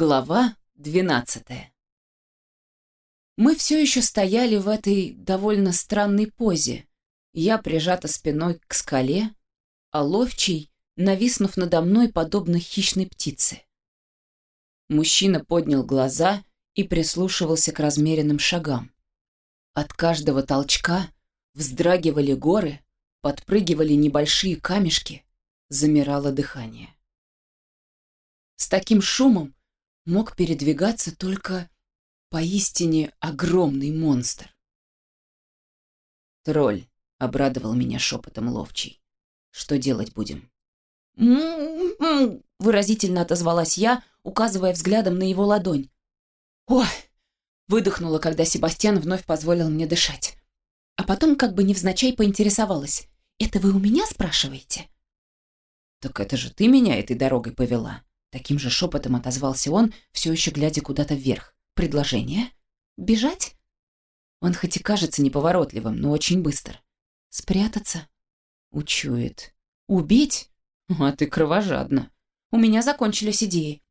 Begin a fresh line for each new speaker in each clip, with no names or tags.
Глава двенадцатая. Мы все еще стояли в этой довольно странной позе. Я прижата спиной к скале, а ловчий, нависнув надо мной, подобно хищной птице. Мужчина поднял глаза и прислушивался к размеренным шагам. От каждого толчка вздрагивали горы, подпрыгивали небольшие камешки, замирало дыхание. С таким шумом мог передвигаться только поистине огромный монстр. «Тролль», — обрадовал меня шепотом ловчий. «Что делать будем?»
«М-м-м», выразительно отозвалась я, указывая взглядом на его ладонь. «Ой!» — выдохнула, когда Себастьян вновь позволил мне дышать. А потом как бы невзначай поинтересовалась. «Это вы у меня спрашиваете?»
«Так это же ты меня этой дорогой повела», Таким же шепотом отозвался он, все еще глядя куда-то вверх. «Предложение? Бежать?» Он хоть и кажется неповоротливым, но очень быстро. «Спрятаться?» «Учует». «Убить?» «А ты кровожадна». «У меня закончились идеи».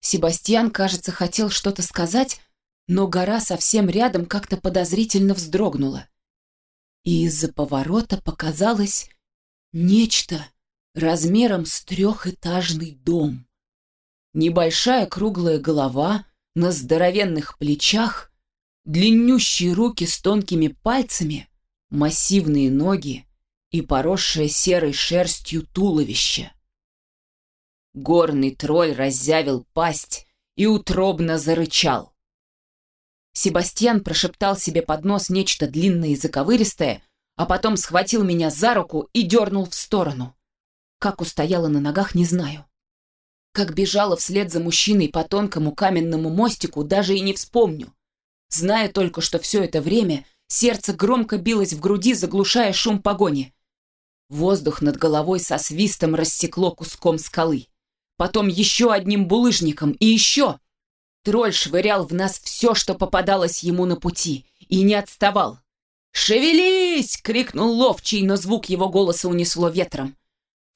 Себастьян, кажется, хотел что-то сказать, но гора совсем рядом как-то подозрительно вздрогнула. И из-за поворота показалось нечто размером с трехэтажный дом. Небольшая круглая голова на здоровенных плечах, длиннющие руки с тонкими пальцами, массивные ноги и поросшее серой шерстью туловище. Горный тролль раззявил пасть и утробно зарычал. Себастьян прошептал себе под нос нечто длинное и заковыристое, а потом схватил меня за руку и дернул в сторону. Как устояла на ногах, не знаю. Как бежала вслед за мужчиной по тонкому каменному мостику, даже и не вспомню. Зная только, что все это время сердце громко билось в груди, заглушая шум погони. Воздух над головой со свистом рассекло куском скалы. Потом еще одним булыжником и еще. Тролль швырял в нас все, что попадалось ему на пути, и не отставал. «Шевелись!» — крикнул ловчий, но звук его голоса унесло ветром.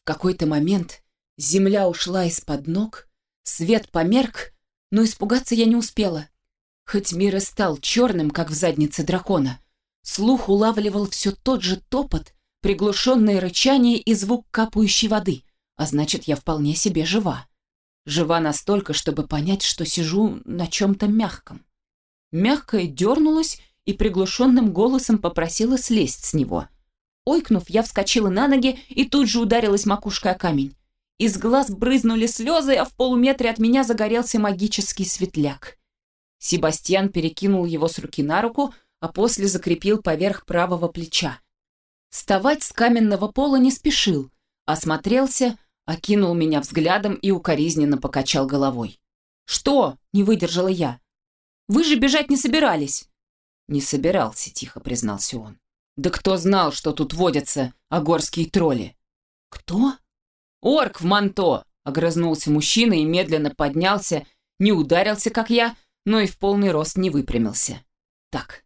В какой-то момент Земля ушла из-под ног, свет померк, но испугаться я не успела. Хоть мир и стал черным, как в заднице дракона, слух улавливал все тот же топот, приглушенное рычание и звук капающей воды, а значит, я вполне себе жива. Жива настолько, чтобы понять, что сижу на чем-то мягком. Мягкое дернулась и приглушенным голосом попросила слезть с него. Ойкнув, я вскочила на ноги и тут же ударилась макушкой о камень. Из глаз брызнули слезы, а в полуметре от меня загорелся магический светляк. Себастьян перекинул его с руки на руку, а после закрепил поверх правого плеча. Вставать с каменного пола не спешил, осмотрелся, окинул меня взглядом и укоризненно покачал головой. «Что?» — не выдержала я. «Вы же бежать не собирались!» «Не собирался», — тихо признался он. «Да кто знал, что тут водятся огорские тролли?» «Кто?» «Орк в манто!» — огрызнулся мужчина и медленно поднялся, не ударился, как я, но и в полный рост не выпрямился. «Так,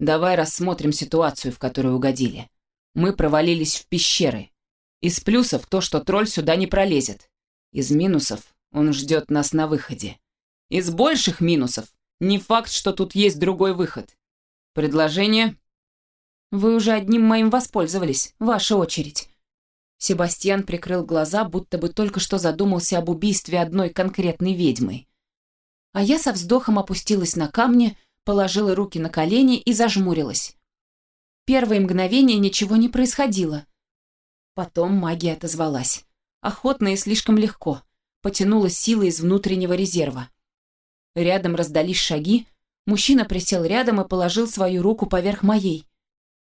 давай рассмотрим ситуацию, в которую угодили. Мы провалились в пещеры. Из плюсов то, что тролль сюда не пролезет. Из минусов он ждет нас на выходе. Из больших минусов не факт, что тут есть другой выход. Предложение?» «Вы уже одним моим воспользовались. Ваша очередь». Себастьян прикрыл глаза, будто бы только что задумался об убийстве одной конкретной ведьмы. А я со вздохом опустилась на камни, положила руки на колени и зажмурилась. Первые мгновения ничего не происходило. Потом магия отозвалась. Охотно и слишком легко. Потянула силы из внутреннего резерва. Рядом раздались шаги. Мужчина присел рядом и положил свою руку поверх моей.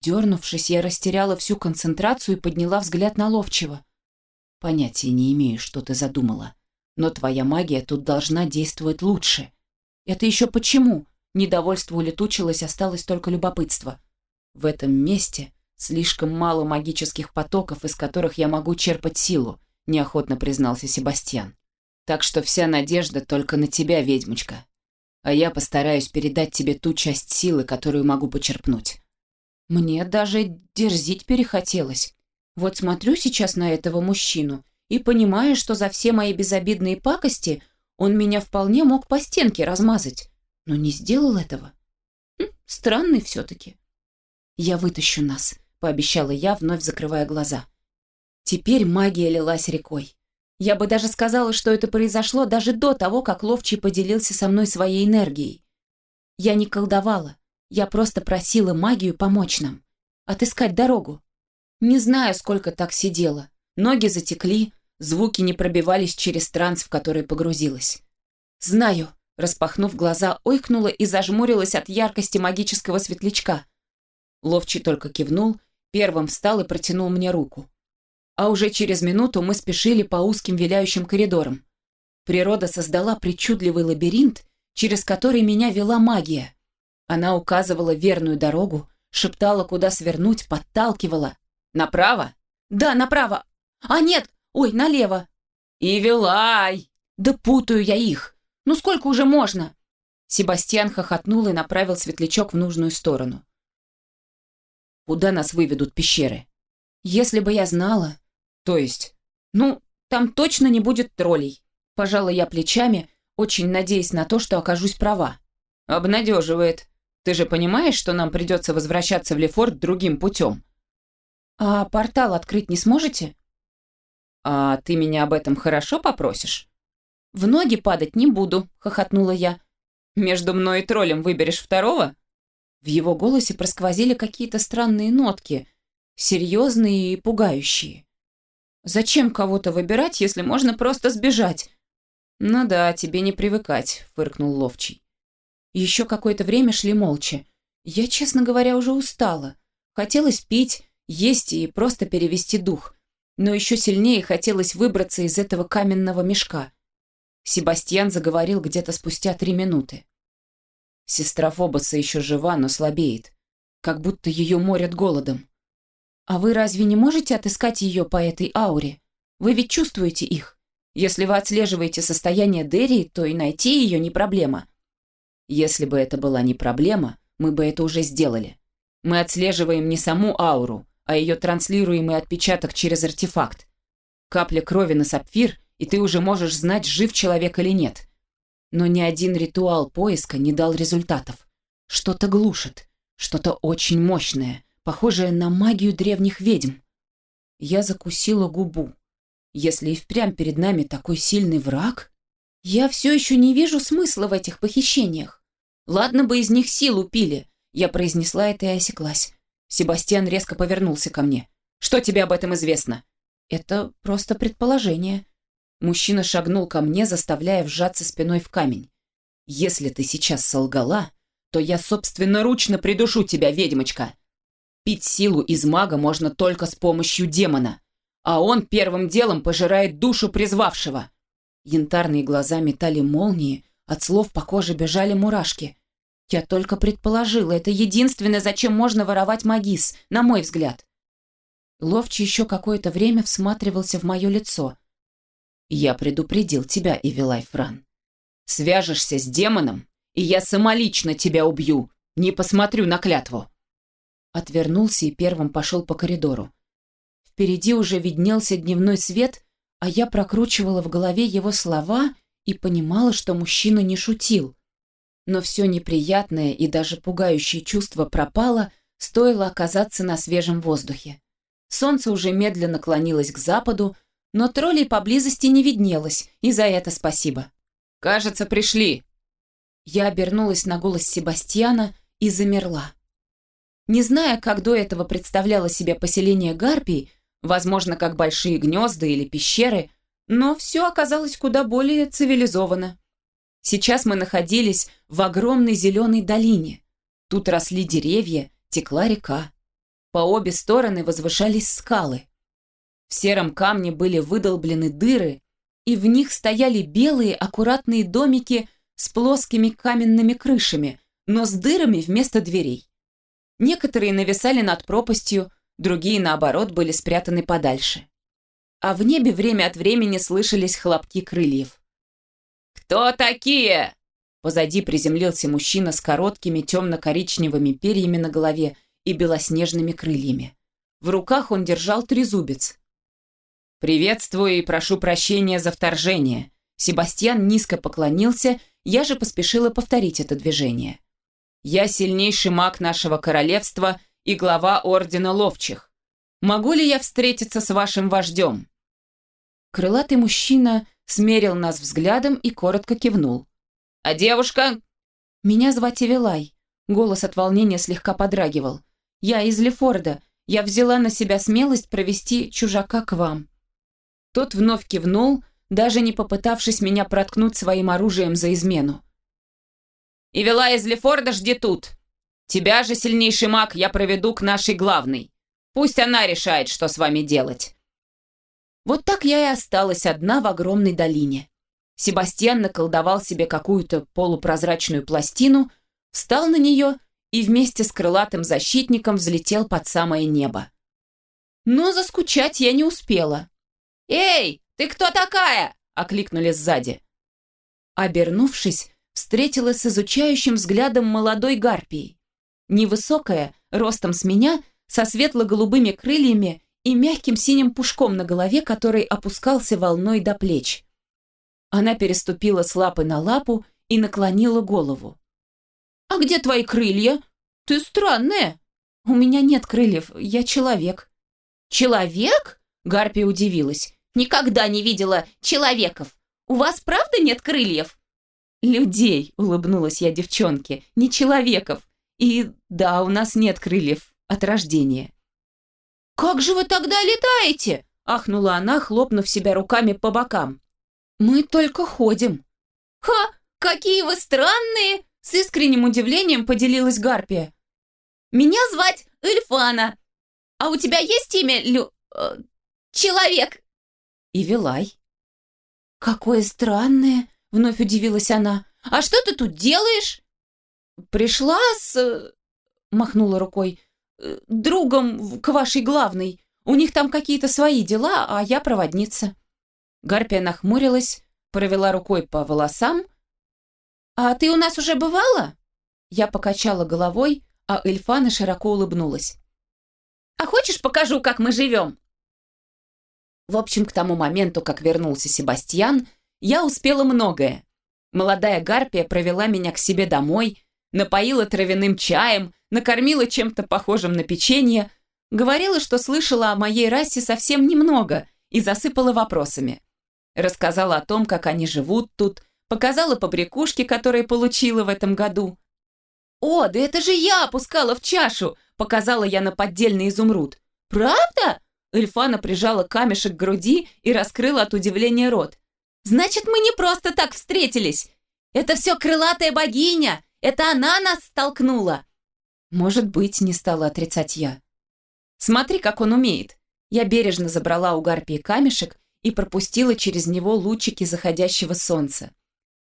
Дернувшись, я растеряла всю концентрацию и подняла взгляд на Ловчего. Понятия не имею, что ты задумала, но твоя магия тут должна действовать лучше. Это еще почему? Недовольство улетучилось, осталось только любопытство. В этом месте слишком мало магических потоков, из которых я могу черпать силу, неохотно признался Себастьян. Так что вся надежда только на тебя, ведьмочка. А я постараюсь передать тебе ту часть силы, которую могу почерпнуть. Мне даже дерзить перехотелось. Вот смотрю сейчас на этого мужчину и понимаю, что за все мои безобидные пакости
Он меня вполне мог по стенке размазать, но не сделал этого. Хм, странный все-таки. «Я вытащу нас», — пообещала я, вновь закрывая глаза. Теперь магия лилась рекой. Я бы даже сказала, что это произошло даже до того, как Ловчий поделился со мной своей энергией. Я не колдовала, я просто просила магию помочь нам, отыскать дорогу. Не знаю, сколько так сидела. Ноги затекли, звуки не пробивались через транс, в который погрузилась. «Знаю», — распахнув глаза, ойкнула и зажмурилась от яркости магического светлячка. Ловчий только кивнул, первым встал и протянул мне руку а уже через минуту мы спешили по узким виляющим коридорам. Природа создала причудливый лабиринт, через который меня вела магия. Она указывала верную дорогу, шептала, куда свернуть, подталкивала. «Направо?» «Да, направо!» «А нет! Ой, налево!» «И Вилай!» «Да путаю я их! Ну сколько уже можно?» Себастьян хохотнул и направил светлячок в нужную сторону. «Куда нас выведут пещеры?» «Если бы я знала...» То есть? Ну, там точно не будет троллей. Пожала я плечами, очень надеясь на то, что окажусь права. Обнадеживает. Ты же понимаешь, что нам придется возвращаться в Лефорт другим путем? А портал открыть не сможете? А ты меня об этом хорошо попросишь? В ноги падать не буду, хохотнула я. Между мной и троллем выберешь второго? В его голосе просквозили какие-то странные нотки, серьезные и пугающие. Зачем кого-то выбирать, если можно просто сбежать? Ну да, тебе не привыкать, фыркнул Ловчий. Еще какое-то время шли молча. Я, честно говоря, уже устала. Хотелось пить, есть и просто перевести дух. Но еще сильнее хотелось выбраться из этого каменного мешка. Себастьян заговорил где-то спустя три минуты. Сестра Фобоса еще жива, но слабеет. Как будто ее морят голодом. «А вы разве не можете отыскать ее по этой ауре? Вы ведь чувствуете их. Если вы отслеживаете состояние Дерри, то и найти ее не проблема». «Если бы это была не проблема, мы бы это уже сделали. Мы отслеживаем не саму ауру, а ее транслируемый отпечаток через артефакт. Капля крови на сапфир, и ты уже можешь знать, жив человек или нет. Но ни один ритуал поиска не дал результатов. Что-то глушит, что-то очень мощное, похожее на магию древних ведьм. Я закусила губу. Если и впрямь перед нами такой сильный враг, я все еще не вижу смысла в этих похищениях. Ладно бы из них силу пили. Я произнесла это и осеклась. Себастьян резко повернулся ко мне. «Что тебе об этом известно?» «Это просто предположение». Мужчина шагнул ко мне, заставляя вжаться спиной в камень. «Если ты сейчас солгала, то я собственноручно придушу тебя, ведьмочка. Пить силу из мага можно только с помощью демона, а он первым делом пожирает душу призвавшего. Янтарные глаза метали молнии, от слов по коже бежали мурашки. Я только предположила, это единственное, зачем можно воровать магис, на мой взгляд. Ловчий еще какое-то время всматривался в мое лицо. «Я предупредил тебя, Ивилай Фран. Свяжешься с демоном, и я самолично тебя убью, не посмотрю на клятву» отвернулся и первым пошел по коридору. Впереди уже виднелся дневной свет, а я прокручивала в голове его слова и понимала, что мужчина не шутил. Но все неприятное и даже пугающее чувство пропало, стоило оказаться на свежем воздухе. Солнце уже медленно клонилось к западу, но троллей поблизости не виднелось, и за это спасибо. «Кажется, пришли!» Я обернулась на голос Себастьяна и замерла. Не зная, как до этого представляло себе поселение гарпий, возможно, как большие гнезда или пещеры, но все оказалось куда более цивилизованно. Сейчас мы находились в огромной зеленой долине. Тут росли деревья, текла река. По обе стороны возвышались скалы. В сером камне были выдолблены дыры, и в них стояли белые аккуратные домики с плоскими каменными крышами, но с дырами вместо дверей. Некоторые нависали над пропастью, другие, наоборот, были спрятаны подальше. А в небе время от времени слышались хлопки крыльев. «Кто такие?» Позади приземлился мужчина с короткими темно-коричневыми перьями на голове и белоснежными крыльями. В руках он держал трезубец. «Приветствую и прошу прощения за вторжение. Себастьян низко поклонился, я же поспешила повторить это движение. «Я сильнейший маг нашего королевства и глава Ордена Ловчих. Могу ли я встретиться с вашим вождем?» Крылатый мужчина смерил нас взглядом и коротко кивнул. «А девушка?» «Меня звать Эвелай». Голос от волнения слегка подрагивал. «Я из Лефорда. Я взяла на себя смелость провести чужака к вам». Тот вновь кивнул, даже не попытавшись меня проткнуть своим оружием за измену. «Эвелай из Лефорда жди тут. Тебя же, сильнейший маг, я проведу к нашей главной. Пусть она решает, что с вами делать». Вот так я и осталась одна в огромной долине. Себастьян наколдовал себе какую-то полупрозрачную пластину, встал на нее и вместе с крылатым защитником взлетел под самое небо. Но заскучать я не успела. «Эй, ты кто такая?» – окликнули сзади. Обернувшись, встретилась с изучающим взглядом молодой гарпии. Невысокая, ростом с меня, со светло-голубыми крыльями и мягким синим пушком на голове, который опускался волной до плеч. Она переступила с лапы на лапу и наклонила голову. «А где твои крылья? Ты странная!» «У меня нет крыльев, я человек». «Человек?» — Гарпия удивилась. «Никогда не видела человеков. У вас правда нет крыльев?» «Людей», — улыбнулась я девчонке, — «не человеков. И да, у нас нет крыльев от рождения». «Как же вы тогда летаете?» – ахнула она, хлопнув себя руками по бокам. «Мы только ходим». «Ха! Какие вы странные!» – с искренним удивлением поделилась Гарпия. «Меня звать Эльфана. А у тебя есть имя Лю... Э, человек?» «И Вилай». «Какое странное!» – вновь удивилась она. «А что ты тут делаешь?» «Пришла с...» – махнула рукой другом к вашей главной. У них там какие-то свои дела, а я проводница». Гарпия нахмурилась, провела рукой по волосам. «А ты у нас уже бывала?» Я покачала головой, а Эльфана широко улыбнулась. «А хочешь, покажу, как мы живем?» В общем, к тому моменту, как вернулся Себастьян, я успела многое. Молодая Гарпия провела меня к себе домой, напоила травяным чаем, накормила чем-то похожим на печенье, говорила, что слышала о моей расе совсем немного и засыпала вопросами. Рассказала о том, как они живут тут, показала побрякушки, которые получила в этом году. «О, да это же я опускала в чашу!» показала я на поддельный изумруд. «Правда?» Эльфана прижала камешек к груди и раскрыла от удивления рот. «Значит, мы не просто так встретились! Это все крылатая богиня! Это она нас столкнула!» «Может быть», — не стала отрицать я. «Смотри, как он умеет!» Я бережно забрала у Гарпии камешек и пропустила через него лучики заходящего солнца.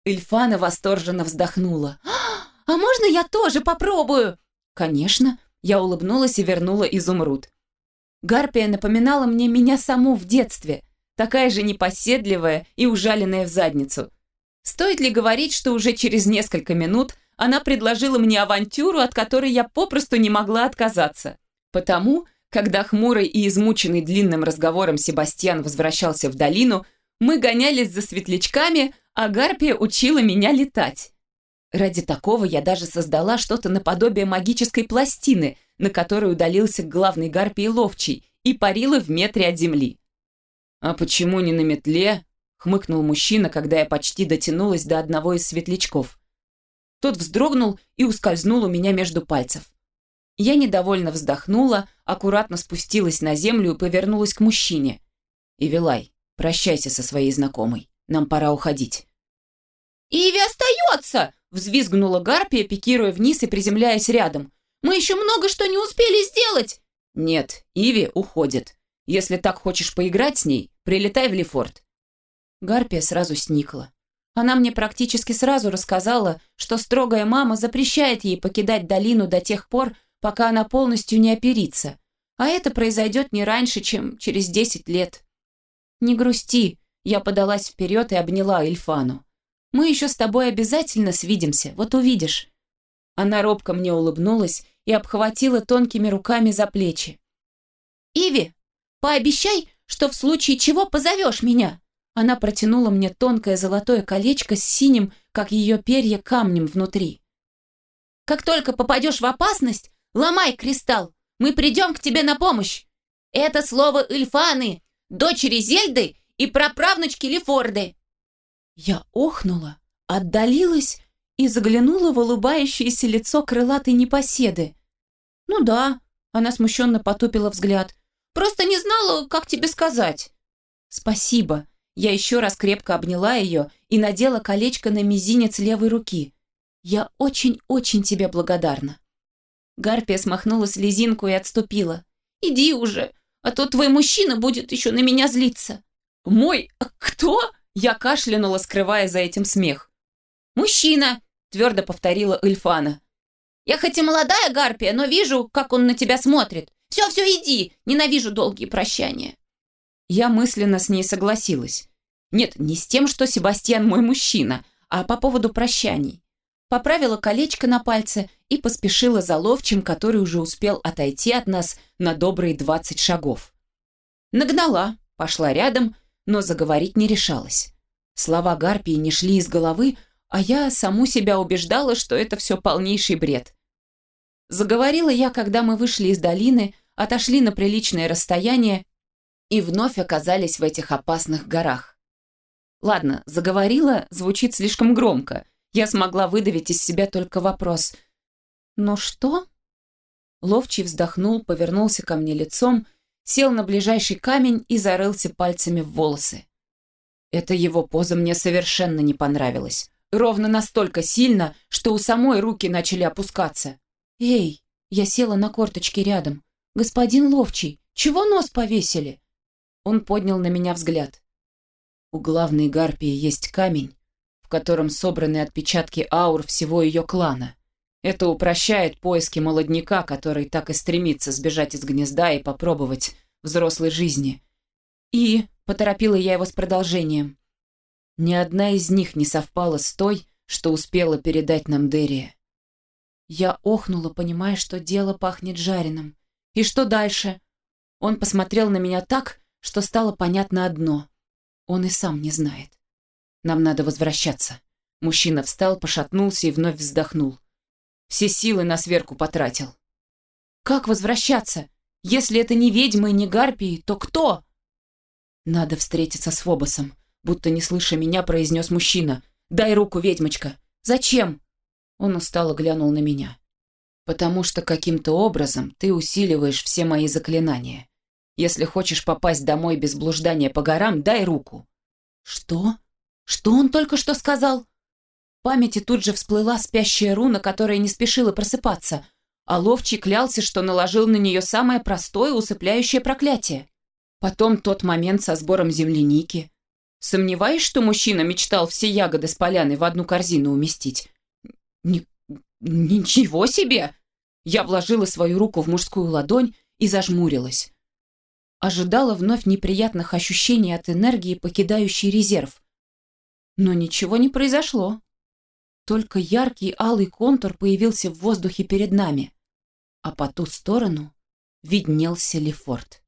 Эльфана восторженно вздохнула. «А можно я тоже попробую?» «Конечно», — я улыбнулась и вернула изумруд. Гарпия напоминала мне меня саму в детстве, такая же непоседливая и ужаленная в задницу. Стоит ли говорить, что уже через несколько минут она предложила мне авантюру, от которой я попросту не могла отказаться. Потому, когда хмурый и измученный длинным разговором Себастьян возвращался в долину, мы гонялись за светлячками, а Гарпия учила меня летать. Ради такого я даже создала что-то наподобие магической пластины, на которой удалился к главной Гарпии ловчий, и парила в метре от земли. «А почему не на метле?» — хмыкнул мужчина, когда я почти дотянулась до одного из светлячков. Тот вздрогнул и ускользнул у меня между пальцев. Я недовольно вздохнула, аккуратно спустилась на землю и повернулась к мужчине. «Ивилай, прощайся со своей знакомой. Нам пора уходить». «Иви остается!» — взвизгнула Гарпия, пикируя вниз и приземляясь рядом. «Мы еще много что не успели сделать!» «Нет, Иви уходит. Если так хочешь поиграть с ней, прилетай в Лефорт». Гарпия сразу сникла. Она мне практически сразу рассказала, что строгая мама запрещает ей покидать долину до тех пор, пока она полностью не оперится. А это произойдет не раньше, чем через десять лет. «Не грусти», — я подалась вперед и обняла Эльфану. «Мы еще с тобой обязательно свидимся, вот увидишь». Она робко мне улыбнулась и обхватила тонкими руками за плечи. «Иви, пообещай, что в случае чего позовешь меня. Она протянула мне тонкое золотое колечко с синим, как ее перья, камнем внутри. «Как только попадешь в опасность, ломай кристалл, мы придем к тебе на помощь. Это слово Ильфаны, дочери Зельды и праправнучки Лефорды». Я охнула, отдалилась и заглянула в улыбающееся лицо крылатой непоседы. «Ну да», — она смущенно потупила взгляд, «просто не знала, как тебе сказать». «Спасибо», я еще раз крепко обняла ее и надела колечко на мизинец левой руки. «Я очень-очень тебе благодарна». Гарпия смахнула слезинку и отступила. «Иди уже, а то твой мужчина будет еще на меня злиться». «Мой... кто?» Я кашлянула, скрывая за этим смех. «Мужчина!» – твердо повторила Эльфана. «Я хоть и молодая Гарпия, но вижу, как он на тебя смотрит. Все-все, иди! Ненавижу долгие прощания!» Я мысленно с ней согласилась. Нет, не с тем, что Себастьян мой мужчина, а по поводу прощаний. Поправила колечко на пальце и поспешила за ловчим, который уже успел отойти от нас на добрые двадцать шагов. Нагнала, пошла рядом, но заговорить не решалась. Слова Гарпии не шли из головы, а я саму себя убеждала, что это все полнейший бред. Заговорила я, когда мы вышли из долины, отошли на приличное расстояние и вновь оказались в этих опасных горах. Ладно, заговорила, звучит слишком громко. Я смогла выдавить из себя только вопрос. «Но что?» Ловчий вздохнул, повернулся ко мне лицом сел на ближайший камень и зарылся пальцами в волосы. Эта его поза мне совершенно не понравилась. Ровно настолько сильно, что у самой руки начали опускаться. «Эй!» Я села на корточки рядом. «Господин Ловчий, чего нос повесили?» Он поднял на меня взгляд. У главной гарпии есть камень, в котором собраны отпечатки аур всего ее клана. Это упрощает поиски молодняка, который так и стремится сбежать из гнезда и попробовать взрослой жизни. И, поторопила я его с продолжением, ни одна из них не совпала с той, что успела передать нам Дерия. Я охнула, понимая, что дело пахнет жареным. И что дальше? Он посмотрел на меня так, что стало понятно одно. Он и сам не знает. Нам надо возвращаться. Мужчина встал, пошатнулся и вновь вздохнул. Все силы на сверку потратил. Как возвращаться? Если это не ведьмы и не гарпии, то кто? Надо встретиться с Фобосом, будто не слыша меня, произнес мужчина. Дай руку, ведьмочка. Зачем? Он устало глянул на меня. Потому что каким-то образом ты усиливаешь все мои заклинания. Если хочешь попасть домой без блуждания по горам, дай руку. Что? Что он только что сказал? В памяти тут же всплыла спящая руна, которая не спешила просыпаться, а ловчий клялся, что наложил на нее самое простое усыпляющее проклятие. Потом тот момент со сбором земляники. Сомневаюсь, что мужчина мечтал все ягоды с поляны в одну корзину уместить? Ни... Ничего себе! Я вложила свою руку в мужскую ладонь и зажмурилась. Ожидала вновь неприятных ощущений от энергии, покидающей резерв. Но ничего не произошло. Только яркий алый контур появился в воздухе перед нами, а по ту сторону виднелся Лефорт.